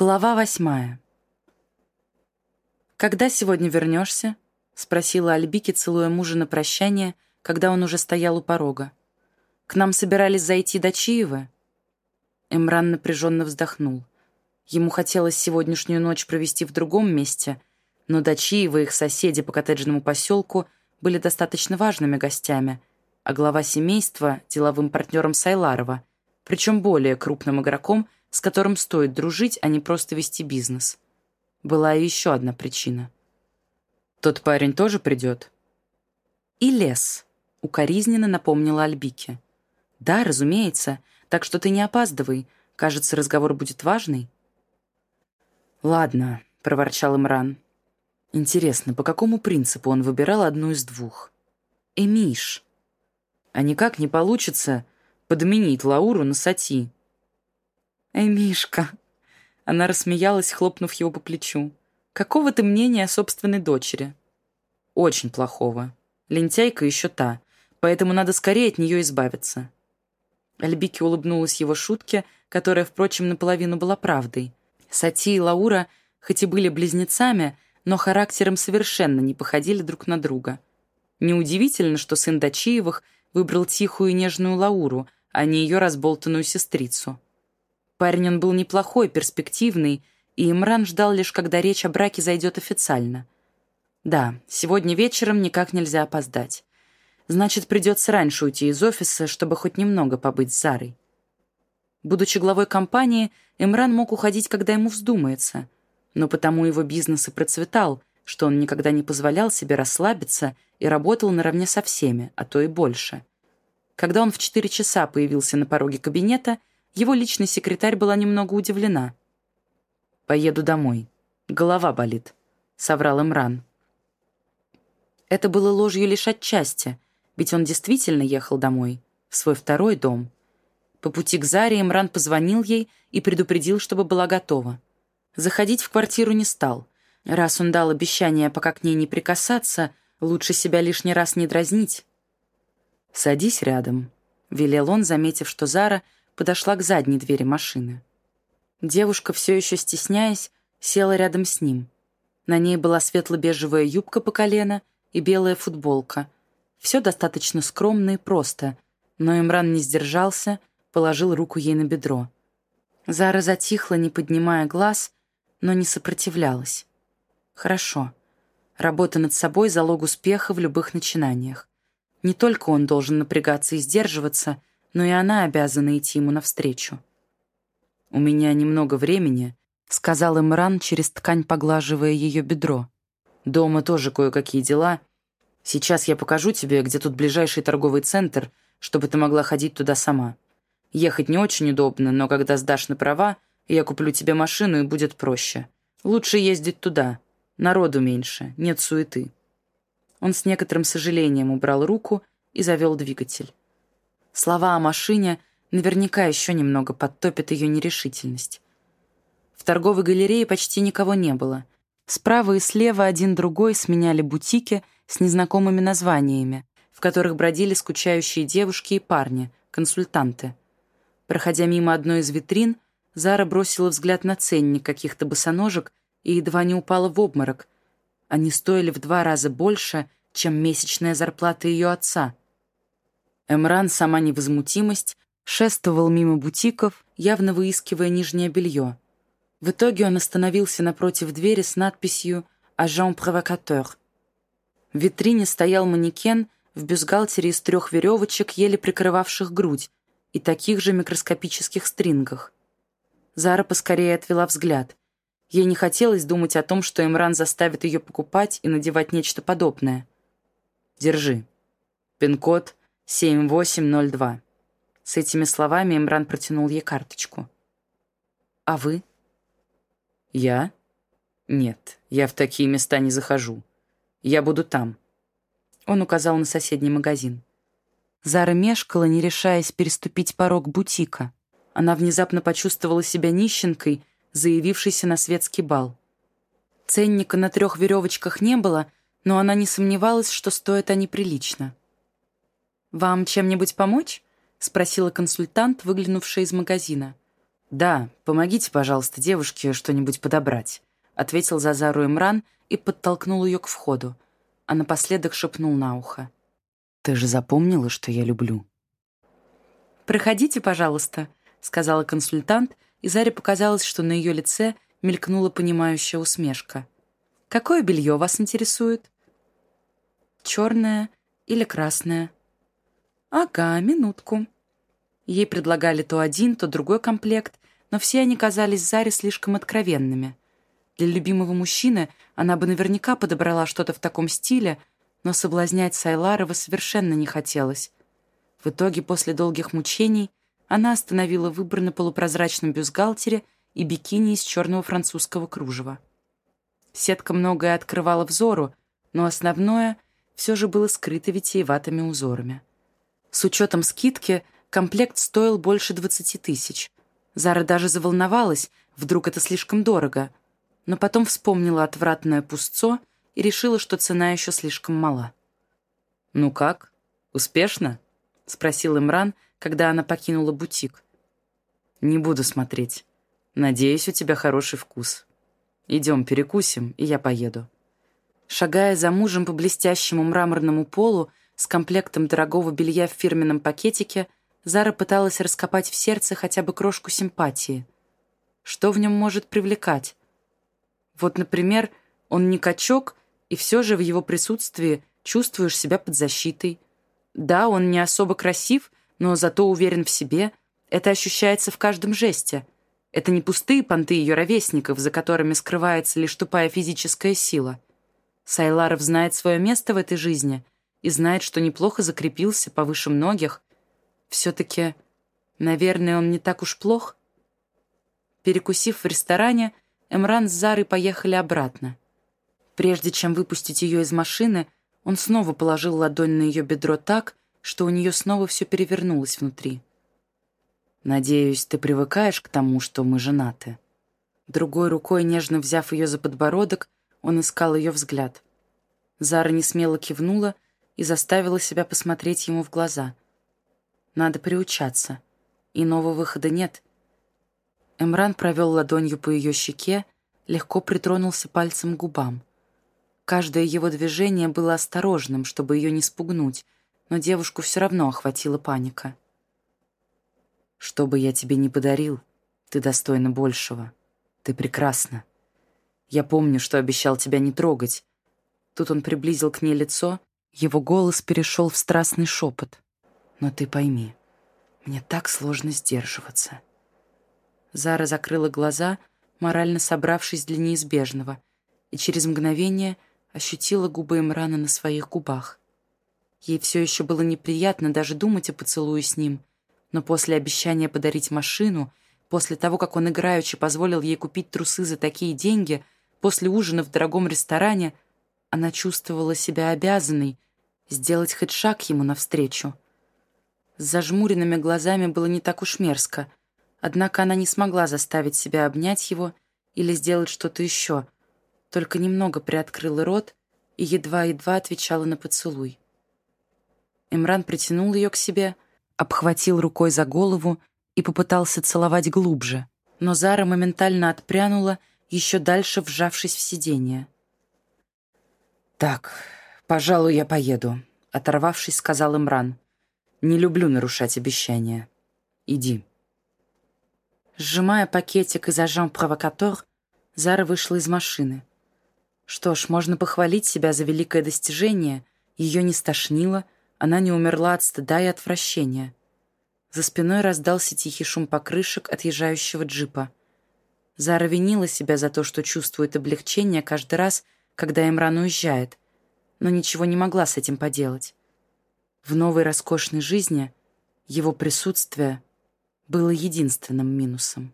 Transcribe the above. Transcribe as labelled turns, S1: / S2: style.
S1: Глава восьмая. «Когда сегодня вернешься?» — спросила Альбики, целуя мужа на прощание, когда он уже стоял у порога. «К нам собирались зайти до Чиева?» Эмран напряженно вздохнул. Ему хотелось сегодняшнюю ночь провести в другом месте, но Дачиева и их соседи по коттеджному поселку были достаточно важными гостями, а глава семейства — деловым партнером Сайларова, причем более крупным игроком — с которым стоит дружить, а не просто вести бизнес. Была и еще одна причина. «Тот парень тоже придет?» «И лес», — укоризненно напомнила Альбике. «Да, разумеется, так что ты не опаздывай. Кажется, разговор будет важный».
S2: «Ладно», — проворчал Имран. «Интересно, по какому принципу он выбирал одну из двух?» «Эмиш». «А никак не получится подменить Лауру на Сати»,
S1: «Эй, Мишка!» Она рассмеялась, хлопнув его по плечу. «Какого ты мнения о собственной дочери?»
S2: «Очень плохого. Лентяйка еще та, поэтому надо скорее от нее избавиться».
S1: Альбики улыбнулась его шутке, которая, впрочем, наполовину была правдой. Сати и Лаура, хоть и были близнецами, но характером совершенно не походили друг на друга. Неудивительно, что сын Дачиевых выбрал тихую и нежную Лауру, а не ее разболтанную сестрицу. Парень он был неплохой, перспективный, и Имран ждал лишь, когда речь о браке зайдет официально. Да, сегодня вечером никак нельзя опоздать. Значит, придется раньше уйти из офиса, чтобы хоть немного побыть с Зарой. Будучи главой компании, Имран мог уходить, когда ему вздумается. Но потому его бизнес и процветал, что он никогда не позволял себе расслабиться и работал наравне со всеми, а то и больше. Когда он в четыре часа появился на пороге кабинета — его личный секретарь была немного удивлена. «Поеду домой. Голова болит», — соврал Имран. Это было ложью лишь отчасти, ведь он действительно ехал домой, в свой второй дом. По пути к Заре Имран позвонил ей и предупредил, чтобы была готова. Заходить в квартиру не стал. Раз он дал обещание пока к ней не прикасаться, лучше себя лишний раз не дразнить. «Садись рядом», — велел он, заметив, что Зара — подошла к задней двери машины. Девушка, все еще стесняясь, села рядом с ним. На ней была светло-бежевая юбка по колено и белая футболка. Все достаточно скромно и просто, но Имран не сдержался, положил руку ей на бедро. Зара затихла, не поднимая глаз, но не сопротивлялась. Хорошо. Работа над собой — залог успеха в любых начинаниях. Не только он должен напрягаться и сдерживаться — но и она обязана идти ему навстречу. «У меня немного времени», — сказал Имран, через ткань поглаживая ее бедро. «Дома тоже кое-какие дела. Сейчас я покажу тебе, где тут ближайший торговый центр, чтобы ты могла ходить туда сама. Ехать не очень удобно, но когда сдашь на права, я куплю тебе машину, и будет проще. Лучше ездить туда. Народу меньше, нет суеты». Он с некоторым сожалением убрал руку и завел двигатель. Слова о машине наверняка еще немного подтопят ее нерешительность. В торговой галерее почти никого не было. Справа и слева один другой сменяли бутики с незнакомыми названиями, в которых бродили скучающие девушки и парни, консультанты. Проходя мимо одной из витрин, Зара бросила взгляд на ценник каких-то босоножек и едва не упала в обморок. Они стоили в два раза больше, чем месячная зарплата ее отца — Эмран, сама невозмутимость, шествовал мимо бутиков, явно выискивая нижнее белье. В итоге он остановился напротив двери с надписью «Агент провокатор». В витрине стоял манекен в бюстгальтере из трех веревочек, еле прикрывавших грудь, и таких же микроскопических стрингах. Зара поскорее отвела взгляд. Ей не хотелось думать о том, что Эмран заставит ее покупать и надевать нечто подобное. «Держи. Пин-код 7802». С этими словами Имран протянул ей карточку. «А вы?» «Я? Нет, я в такие места не захожу. Я буду там». Он указал на соседний магазин. Зара мешкала, не решаясь переступить порог бутика. Она внезапно почувствовала себя нищенкой, заявившейся на светский бал. Ценника на трех веревочках не было, но она не сомневалась, что стоят они прилично. «Вам чем-нибудь помочь?» — спросила консультант, выглянувшая из магазина.
S2: «Да, помогите, пожалуйста, девушке что-нибудь подобрать», — ответил Зазару Имран и подтолкнул ее к входу, а напоследок шепнул на ухо. «Ты же запомнила, что я люблю?»
S1: «Проходите, пожалуйста», — сказала консультант, и Заре показалось, что на ее лице мелькнула понимающая усмешка. «Какое белье вас интересует?» «Черное или красное?» «Ага, минутку». Ей предлагали то один, то другой комплект, но все они казались Заре слишком откровенными. Для любимого мужчины она бы наверняка подобрала что-то в таком стиле, но соблазнять Сайларова совершенно не хотелось. В итоге, после долгих мучений, она остановила выбор на полупрозрачном бюстгальтере и бикини из черного французского кружева. Сетка многое открывала взору, но основное все же было скрыто витиеватыми узорами. С учетом скидки комплект стоил больше 20 тысяч. Зара даже заволновалась, вдруг это слишком дорого, но потом вспомнила отвратное пустцо и решила, что цена еще слишком мала.
S2: «Ну как? Успешно?» — спросил Имран, когда она покинула бутик. «Не буду смотреть. Надеюсь, у тебя хороший вкус. Идем перекусим, и я поеду».
S1: Шагая за мужем по блестящему мраморному полу с комплектом дорогого белья в фирменном пакетике, Зара пыталась раскопать в сердце хотя бы крошку симпатии. Что в нем может привлекать? Вот, например, он не качок, и все же в его присутствии чувствуешь себя под защитой. Да, он не особо красив, но зато уверен в себе. Это ощущается в каждом жесте. Это не пустые понты ее ровесников, за которыми скрывается лишь тупая физическая сила. Сайларов знает свое место в этой жизни и знает, что неплохо закрепился повыше многих. Все-таки, наверное, он не так уж плох. Перекусив в ресторане, Эмран с Зарой поехали обратно. Прежде чем выпустить ее из машины, он снова положил ладонь на ее бедро так, что у нее снова все перевернулось внутри.
S2: «Надеюсь, ты привыкаешь к тому, что мы женаты?»
S1: Другой рукой, нежно взяв ее за подбородок, он искал ее взгляд. Зара несмело кивнула и заставила себя посмотреть ему в глаза. Надо приучаться. Иного выхода нет — Эмран провел ладонью по ее щеке, легко притронулся пальцем к губам. Каждое его движение было осторожным, чтобы ее не спугнуть, но девушку все равно охватила паника.
S2: «Что бы я тебе ни подарил, ты достойна большего. Ты прекрасна. Я помню, что обещал тебя не трогать».
S1: Тут он приблизил к ней лицо, его голос перешел в страстный шепот. «Но ты пойми, мне так сложно сдерживаться». Зара закрыла глаза, морально собравшись для неизбежного, и через мгновение ощутила губы Имрана на своих губах. Ей все еще было неприятно даже думать о поцелуе с ним, но после обещания подарить машину, после того, как он играючи позволил ей купить трусы за такие деньги, после ужина в дорогом ресторане, она чувствовала себя обязанной сделать хоть шаг ему навстречу. С зажмуренными глазами было не так уж мерзко — Однако она не смогла заставить себя обнять его или сделать что-то еще, только немного приоткрыла рот и едва-едва отвечала на поцелуй. Эмран притянул ее к себе, обхватил рукой за голову и попытался целовать глубже, но Зара моментально отпрянула, еще дальше вжавшись в сиденье.
S2: «Так, пожалуй, я поеду», — оторвавшись, сказал Имран. «Не люблю нарушать обещания. Иди».
S1: Сжимая пакетик из ажан провокатор, Зара вышла из машины. Что ж, можно похвалить себя за великое достижение. Ее не стошнило, она не умерла от стыда и отвращения. За спиной раздался тихий шум покрышек отъезжающего джипа. Зара винила себя за то, что чувствует облегчение каждый раз, когда Эмран уезжает, но ничего не могла с этим поделать. В новой роскошной жизни его присутствие — было единственным минусом.